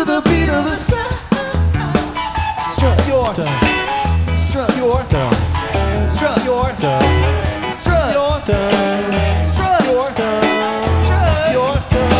to the beat of the sun. Strut your stuff. Strut your stuff. Strut your stuff. Strut your stuff. Strut your stuff. Strut your stuff.